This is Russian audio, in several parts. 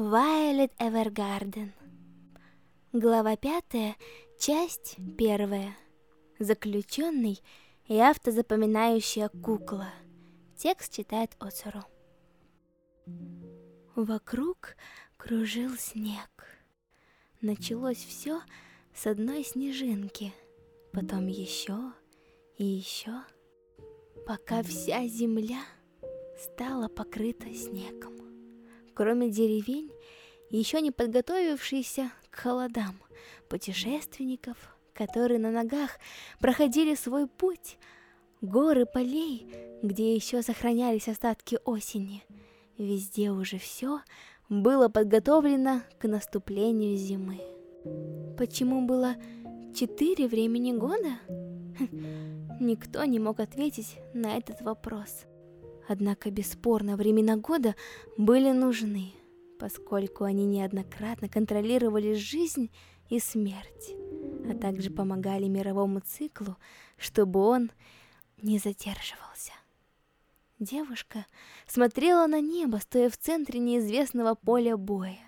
Violet Evergarden. Глава пятая, часть первая. Заключенный и автозапоминающая кукла. Текст читает Оцеру. Вокруг кружил снег. Началось все с одной снежинки, потом еще и еще, пока вся земля стала покрыта снегом кроме деревень, еще не подготовившихся к холодам, путешественников, которые на ногах проходили свой путь, горы полей, где еще сохранялись остатки осени. Везде уже все было подготовлено к наступлению зимы. Почему было четыре времени года? Никто не мог ответить на этот вопрос. Однако, бесспорно, времена года были нужны, поскольку они неоднократно контролировали жизнь и смерть, а также помогали мировому циклу, чтобы он не задерживался. Девушка смотрела на небо, стоя в центре неизвестного поля боя.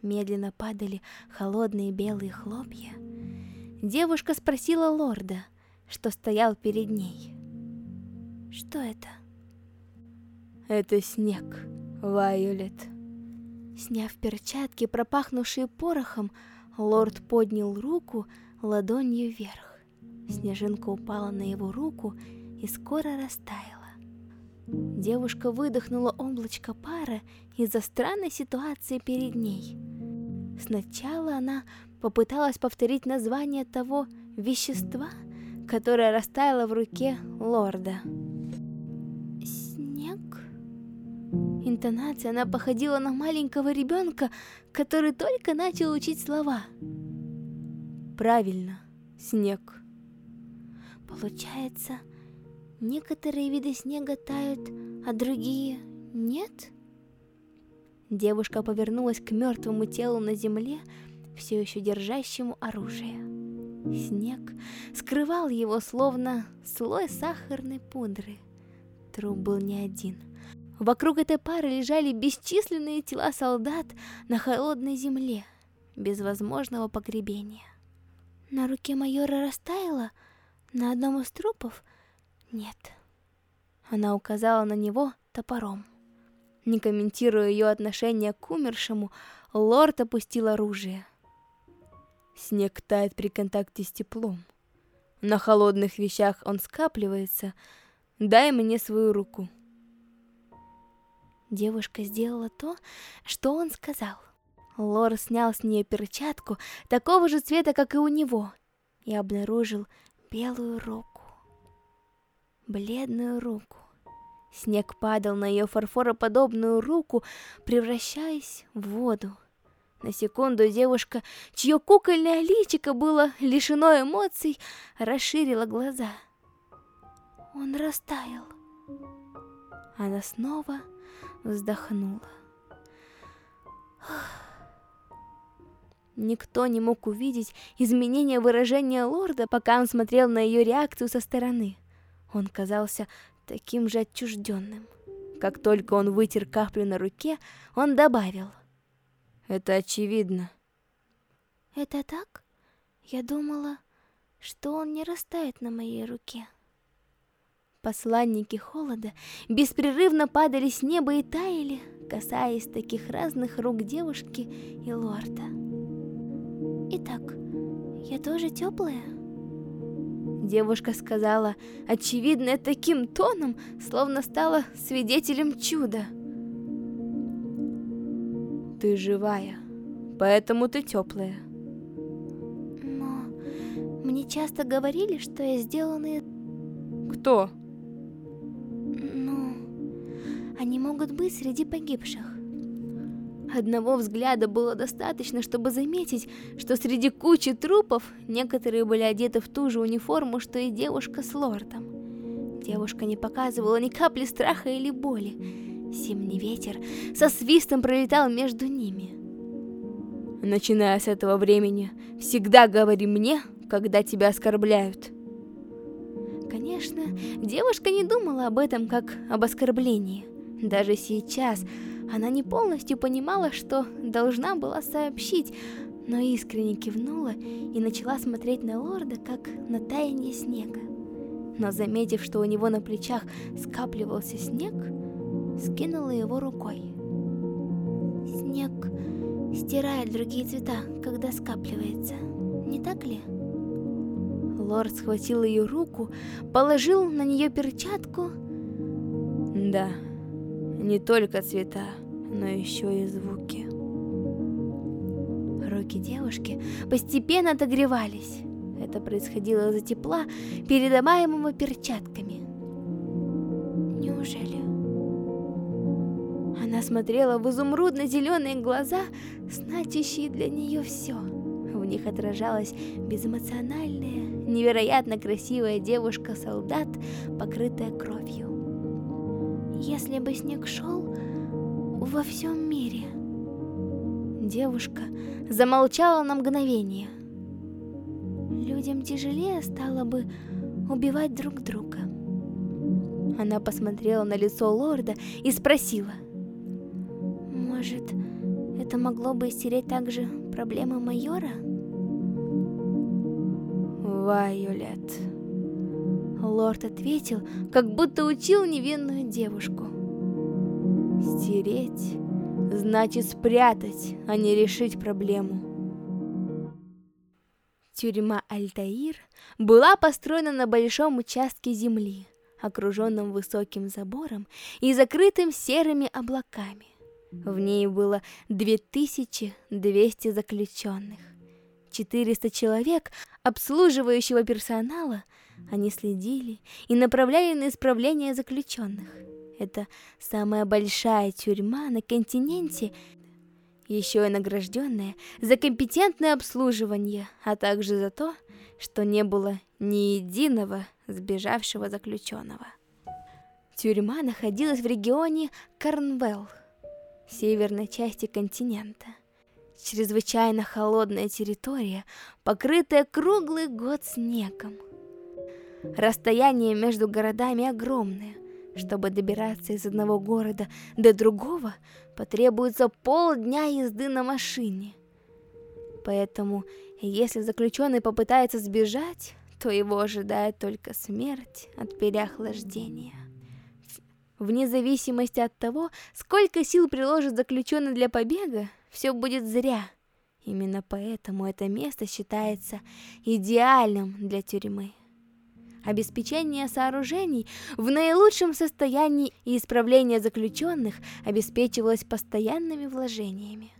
Медленно падали холодные белые хлопья. Девушка спросила лорда, что стоял перед ней. «Что это?» Это снег, Вайолет. Сняв перчатки, пропахнувшие порохом, лорд поднял руку ладонью вверх. Снежинка упала на его руку и скоро растаяла. Девушка выдохнула облачко пара из-за странной ситуации перед ней. Сначала она попыталась повторить название того вещества, которое растаяло в руке лорда. Интонации она походила на маленького ребенка, который только начал учить слова. Правильно, снег. Получается, некоторые виды снега тают, а другие нет? Девушка повернулась к мертвому телу на земле, все еще держащему оружие. Снег скрывал его, словно слой сахарной пудры. Труп был не один. Вокруг этой пары лежали бесчисленные тела солдат на холодной земле, без возможного погребения. На руке майора растаяло, на одном из трупов нет. Она указала на него топором. Не комментируя ее отношение к умершему, лорд опустил оружие. Снег тает при контакте с теплом. На холодных вещах он скапливается. Дай мне свою руку. Девушка сделала то, что он сказал. Лор снял с нее перчатку такого же цвета, как и у него, и обнаружил белую руку. Бледную руку. Снег падал на ее фарфороподобную руку, превращаясь в воду. На секунду девушка, чье кукольное личико было лишено эмоций, расширила глаза. Он растаял. Она снова вздохнула. Никто не мог увидеть изменения выражения лорда, пока он смотрел на ее реакцию со стороны. Он казался таким же отчужденным. Как только он вытер каплю на руке, он добавил. «Это очевидно». «Это так? Я думала, что он не растает на моей руке». Посланники холода беспрерывно падали с неба и таяли, касаясь таких разных рук девушки и лорда. «Итак, я тоже теплая?» Девушка сказала, очевидно, таким тоном, словно стала свидетелем чуда. «Ты живая, поэтому ты теплая». «Но мне часто говорили, что я сделана...» «Кто?» Они могут быть среди погибших. Одного взгляда было достаточно, чтобы заметить, что среди кучи трупов некоторые были одеты в ту же униформу, что и девушка с лордом. Девушка не показывала ни капли страха или боли. Зимний ветер со свистом пролетал между ними. Начиная с этого времени, всегда говори мне, когда тебя оскорбляют. Конечно, девушка не думала об этом как об оскорблении. Даже сейчас, Она не полностью понимала, что должна была сообщить, но искренне кивнула и начала смотреть на лорда, как на таяние снега. Но заметив, что у него на плечах скапливался снег, скинула его рукой. Снег стирает другие цвета, когда скапливается, не так ли? Лорд схватил ее руку, положил на нее перчатку. Да, не только цвета, но еще и звуки. Руки девушки постепенно отогревались. Это происходило из-за тепла, передаваемого перчатками. Неужели? Она смотрела в изумрудно-зеленые глаза, значащие для нее все. В них отражалась безэмоциональная, невероятно красивая девушка-солдат, покрытая кровью. Если бы снег шел во всем мире... Девушка замолчала на мгновение. Людям тяжелее стало бы убивать друг друга. Она посмотрела на лицо лорда и спросила. Может, это могло бы стереть также проблемы майора? Вайолет. Лорд ответил, как будто учил невинную девушку. Стереть значит спрятать, а не решить проблему. Тюрьма Альтаир была построена на большом участке земли, окруженном высоким забором и закрытым серыми облаками. В ней было 2200 заключенных. 400 человек обслуживающего персонала, они следили и направляли на исправление заключенных. Это самая большая тюрьма на континенте, еще и награжденная за компетентное обслуживание, а также за то, что не было ни единого сбежавшего заключенного. Тюрьма находилась в регионе Корнвелл, северной части континента чрезвычайно холодная территория, покрытая круглый год снегом. Расстояние между городами огромное. Чтобы добираться из одного города до другого, потребуется полдня езды на машине. Поэтому, если заключенный попытается сбежать, то его ожидает только смерть от переохлаждения. Вне зависимости от того, сколько сил приложит заключенный для побега, все будет зря. Именно поэтому это место считается идеальным для тюрьмы. Обеспечение сооружений в наилучшем состоянии и исправление заключенных обеспечивалось постоянными вложениями.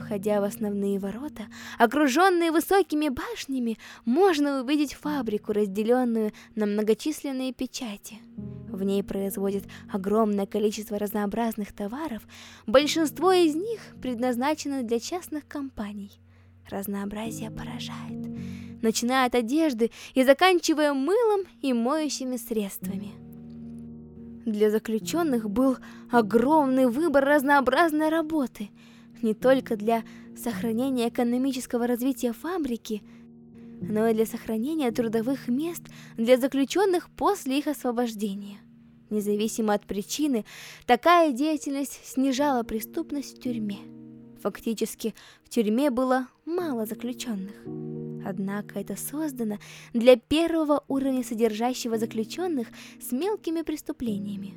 Входя в основные ворота, окруженные высокими башнями, можно увидеть фабрику, разделенную на многочисленные печати. В ней производят огромное количество разнообразных товаров, большинство из них предназначены для частных компаний. Разнообразие поражает, начиная от одежды и заканчивая мылом и моющими средствами. Для заключенных был огромный выбор разнообразной работы, не только для сохранения экономического развития фабрики, но и для сохранения трудовых мест для заключенных после их освобождения. Независимо от причины, такая деятельность снижала преступность в тюрьме. Фактически, в тюрьме было мало заключенных. Однако это создано для первого уровня содержащего заключенных с мелкими преступлениями.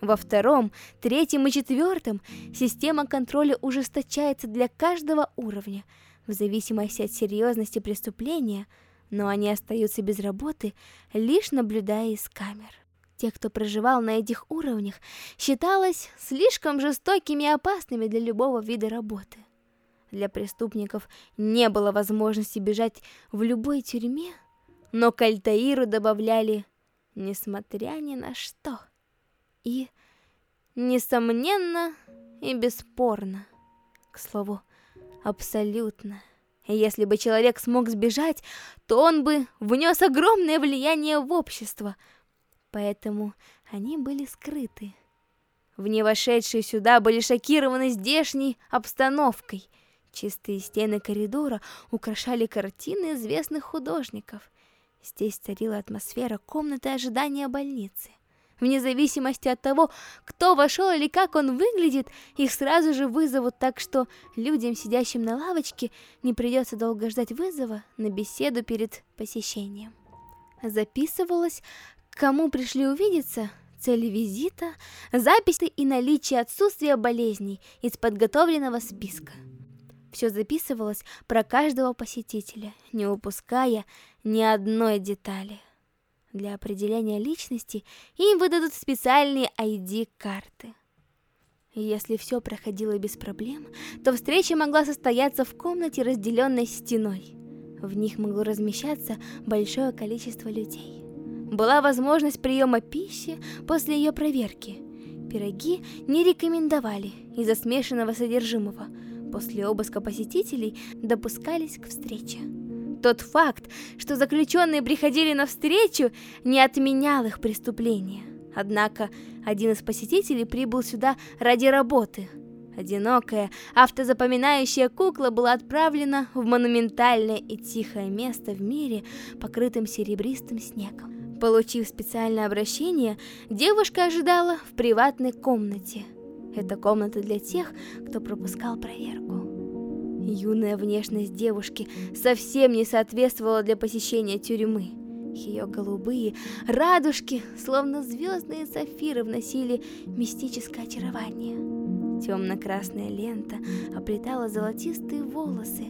Во втором, третьем и четвертом система контроля ужесточается для каждого уровня, в зависимости от серьезности преступления, но они остаются без работы, лишь наблюдая из камер. Те, кто проживал на этих уровнях, считалось слишком жестокими и опасными для любого вида работы. Для преступников не было возможности бежать в любой тюрьме, но к Альтаиру добавляли «несмотря ни на что» и «несомненно и бесспорно». К слову, абсолютно. Если бы человек смог сбежать, то он бы внес огромное влияние в общество – поэтому они были скрыты. Вне вошедшие сюда были шокированы здешней обстановкой. Чистые стены коридора украшали картины известных художников. Здесь царила атмосфера комнаты ожидания больницы. Вне зависимости от того, кто вошел или как он выглядит, их сразу же вызовут, так что людям, сидящим на лавочке, не придется долго ждать вызова на беседу перед посещением. Записывалось, кому пришли увидеться, цели визита, записи и наличие отсутствия болезней из подготовленного списка. Все записывалось про каждого посетителя, не упуская ни одной детали. Для определения личности им выдадут специальные ID-карты. Если все проходило без проблем, то встреча могла состояться в комнате, разделенной стеной. В них могло размещаться большое количество людей. Была возможность приема пищи после ее проверки. Пироги не рекомендовали из-за смешанного содержимого. После обыска посетителей допускались к встрече. Тот факт, что заключенные приходили на встречу, не отменял их преступления. Однако один из посетителей прибыл сюда ради работы. Одинокая, автозапоминающая кукла была отправлена в монументальное и тихое место в мире, покрытым серебристым снегом. Получив специальное обращение, девушка ожидала в приватной комнате. Это комната для тех, кто пропускал проверку. Юная внешность девушки совсем не соответствовала для посещения тюрьмы. Ее голубые радужки, словно звездные сапфиры, вносили мистическое очарование. Темно-красная лента оплетала золотистые волосы,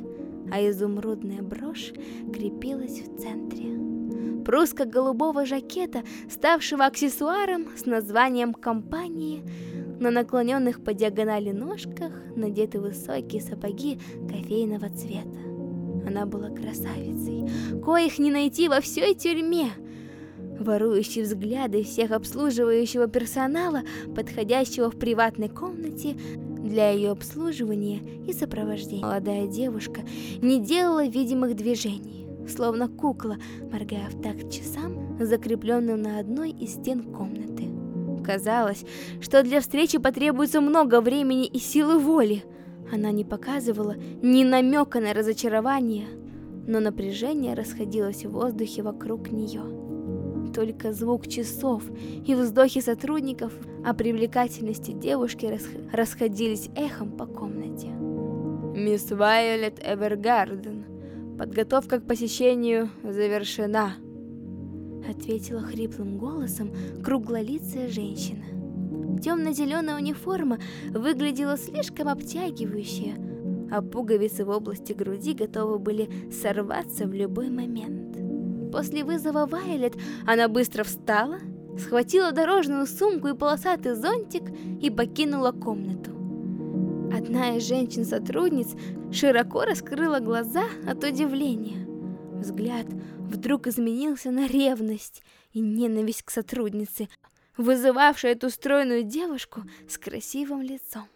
а изумрудная брошь крепилась в центре. Пруска голубого жакета, ставшего аксессуаром с названием компании, на наклоненных по диагонали ножках надеты высокие сапоги кофейного цвета. Она была красавицей, коих не найти во всей тюрьме. Ворующие взгляды всех обслуживающего персонала, подходящего в приватной комнате для ее обслуживания и сопровождения. Молодая девушка не делала видимых движений, словно кукла, моргая в такт часам, закрепленным на одной из стен комнаты. Казалось, что для встречи потребуется много времени и силы воли. Она не показывала ни намека на разочарование, но напряжение расходилось в воздухе вокруг нее. Только звук часов и вздохи сотрудников о привлекательности девушки расходились эхом по комнате. «Мисс Вайолет Эвергарден, подготовка к посещению завершена», ответила хриплым голосом круглолицая женщина. Темно-зеленая униформа выглядела слишком обтягивающая, а пуговицы в области груди готовы были сорваться в любой момент. После вызова Вайлет она быстро встала, схватила дорожную сумку и полосатый зонтик и покинула комнату. Одна из женщин-сотрудниц широко раскрыла глаза от удивления. Взгляд вдруг изменился на ревность и ненависть к сотруднице, вызывавшей эту стройную девушку с красивым лицом.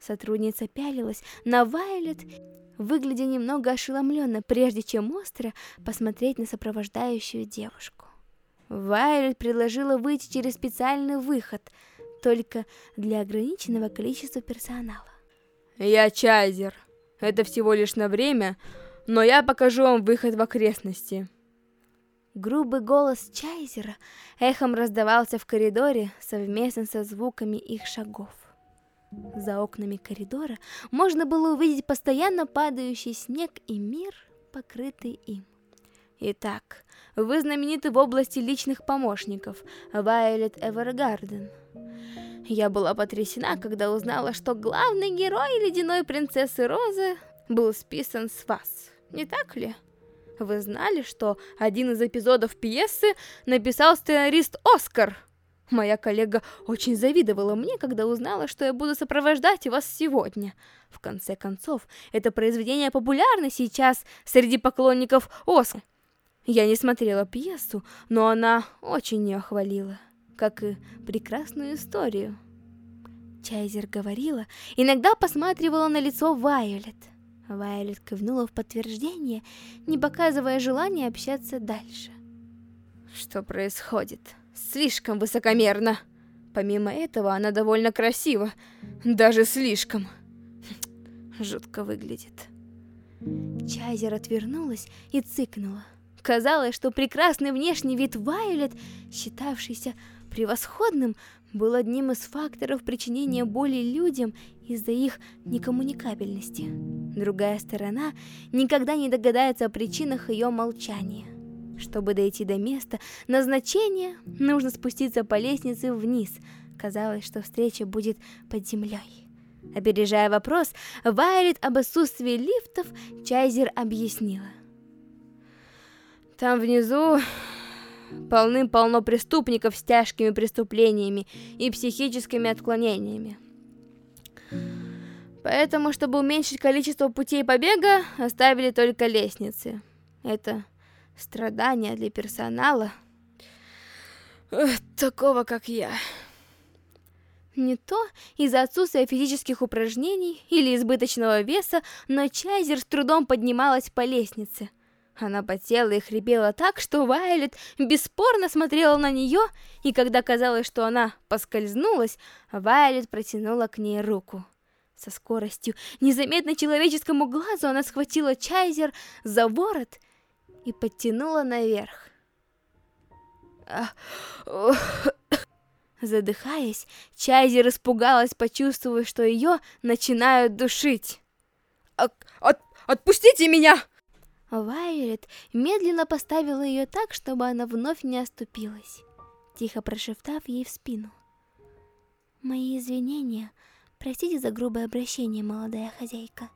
Сотрудница пялилась на Вайлет, выглядя немного ошеломленно, прежде чем остро посмотреть на сопровождающую девушку. Вайлет предложила выйти через специальный выход, только для ограниченного количества персонала. «Я Чайзер. Это всего лишь на время, но я покажу вам выход в окрестности. Грубый голос Чайзера эхом раздавался в коридоре совместно со звуками их шагов. За окнами коридора можно было увидеть постоянно падающий снег и мир, покрытый им. Итак, вы знамениты в области личных помощников, Вайолет Эвергарден. Я была потрясена, когда узнала, что главный герой Ледяной Принцессы Розы был списан с вас не так ли? Вы знали, что один из эпизодов пьесы написал сценарист Оскар? Моя коллега очень завидовала мне, когда узнала, что я буду сопровождать вас сегодня. В конце концов, это произведение популярно сейчас среди поклонников Оскара. Я не смотрела пьесу, но она очень ее хвалила, как и прекрасную историю. Чайзер говорила, иногда посматривала на лицо Вайолет. Вайолет кивнула в подтверждение, не показывая желания общаться дальше. Что происходит? Слишком высокомерно. Помимо этого, она довольно красива. Даже слишком. Жутко выглядит. Чайзер отвернулась и цыкнула. Казалось, что прекрасный внешний вид Вайолет, считавшийся превосходным, был одним из факторов причинения боли людям из-за их некоммуникабельности. Другая сторона никогда не догадается о причинах ее молчания. Чтобы дойти до места назначения, нужно спуститься по лестнице вниз. Казалось, что встреча будет под землей. Опережая вопрос, Вайлет об отсутствии лифтов, Чайзер объяснила. Там внизу полным-полно преступников с тяжкими преступлениями и психическими отклонениями. Поэтому, чтобы уменьшить количество путей побега, оставили только лестницы. Это страдания для персонала, такого как я. Не то из-за отсутствия физических упражнений или избыточного веса, но Чайзер с трудом поднималась по лестнице. Она потела и хрипела так, что Вайлет бесспорно смотрела на нее, и когда казалось, что она поскользнулась, Вайлет протянула к ней руку. Со скоростью, незаметной человеческому глазу, она схватила Чайзер за ворот и подтянула наверх. Задыхаясь, Чайзер испугалась, почувствовав, что ее начинают душить. От, от, «Отпустите меня!» Вайолет медленно поставила ее так, чтобы она вновь не оступилась, тихо прошептав ей в спину. «Мои извинения. Простите за грубое обращение, молодая хозяйка».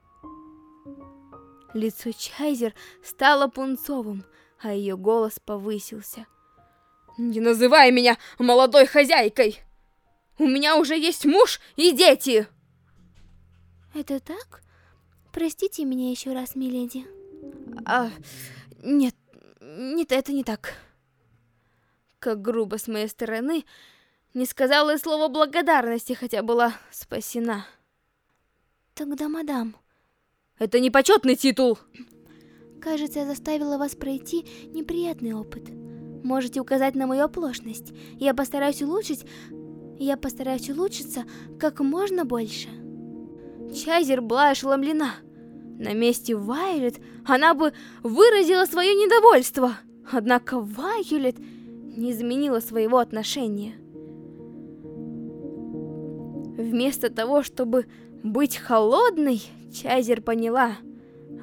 Лицо Чайзер стало пунцовым, а ее голос повысился. «Не называй меня молодой хозяйкой! У меня уже есть муж и дети!» «Это так? Простите меня еще раз, миледи». «А, нет, нет, это не так». Как грубо с моей стороны, не сказала и слова благодарности, хотя была спасена. «Тогда, мадам...» «Это не почетный титул!» «Кажется, я заставила вас пройти неприятный опыт». Можете указать на мою оплошность. Я постараюсь улучшить... Я постараюсь улучшиться как можно больше. Чайзер была ошеломлена. На месте Вайолет она бы выразила свое недовольство. Однако Вайолет не изменила своего отношения. Вместо того, чтобы быть холодной, Чайзер поняла,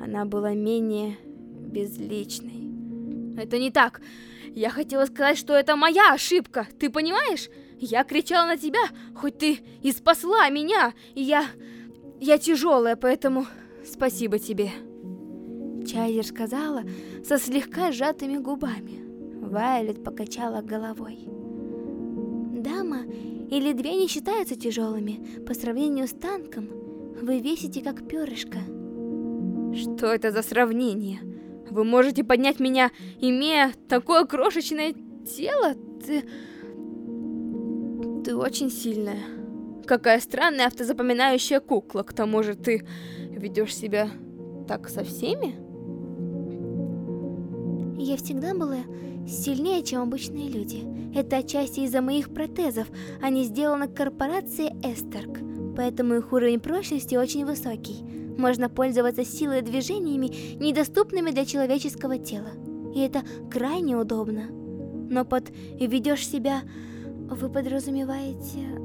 она была менее безличной. Это не так. Я хотела сказать, что это моя ошибка, ты понимаешь? Я кричала на тебя, хоть ты и спасла меня, и я... Я тяжелая, поэтому спасибо тебе. Чайзер сказала со слегка сжатыми губами. Вайлет покачала головой. Дама или две не считаются тяжелыми по сравнению с танком. Вы весите как перышко. Что это за сравнение? Вы можете поднять меня, имея такое крошечное тело? Ты... Ты очень сильная. Какая странная автозапоминающая кукла. К тому же ты ведешь себя так со всеми? Я всегда была сильнее, чем обычные люди. Это отчасти из-за моих протезов. Они сделаны корпорацией Эстерк, поэтому их уровень прочности очень высокий можно пользоваться силой и движениями, недоступными для человеческого тела. И это крайне удобно. Но под «ведешь себя» вы подразумеваете...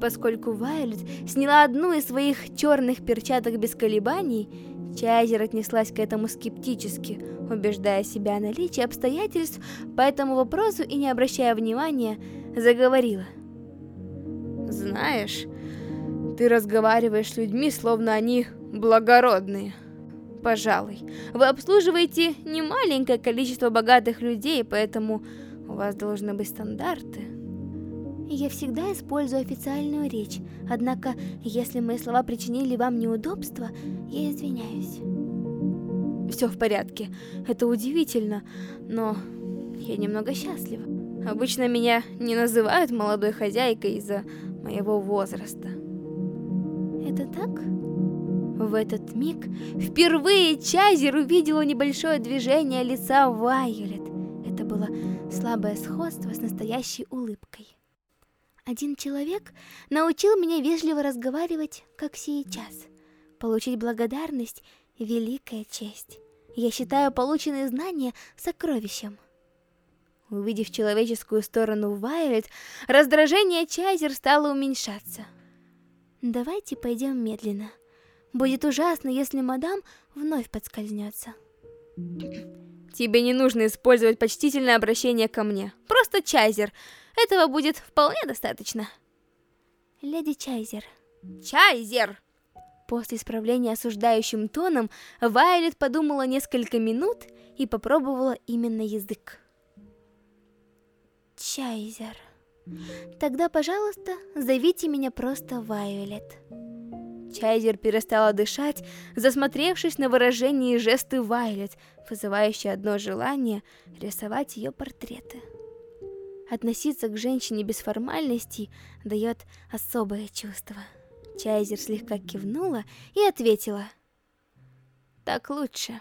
Поскольку Вайлет сняла одну из своих черных перчаток без колебаний, Чайзер отнеслась к этому скептически, убеждая себя о наличии обстоятельств по этому вопросу и, не обращая внимания, заговорила. «Знаешь, ты разговариваешь с людьми, словно они благородные. Пожалуй, вы обслуживаете немаленькое количество богатых людей, поэтому у вас должны быть стандарты. Я всегда использую официальную речь, однако, если мои слова причинили вам неудобства, я извиняюсь. Все в порядке, это удивительно, но я немного счастлива. Обычно меня не называют молодой хозяйкой из-за моего возраста. Это так? В этот миг впервые Чайзер увидела небольшое движение лица Вайолет. Это было слабое сходство с настоящей улыбкой. Один человек научил меня вежливо разговаривать, как сейчас. Получить благодарность — великая честь. Я считаю полученные знания сокровищем. Увидев человеческую сторону Вайолет, раздражение Чайзер стало уменьшаться. Давайте пойдем медленно. Будет ужасно, если мадам вновь подскользнется. Тебе не нужно использовать почтительное обращение ко мне. Просто Чайзер. Этого будет вполне достаточно. Леди Чайзер. Чайзер! После исправления осуждающим тоном, Вайолет подумала несколько минут и попробовала именно язык. Чайзер. Тогда, пожалуйста, зовите меня просто Вайолет. Чайзер перестала дышать, засмотревшись на выражение и жесты Вайлет, вызывающие одно желание рисовать ее портреты. Относиться к женщине без формальностей дает особое чувство. Чайзер слегка кивнула и ответила. «Так лучше».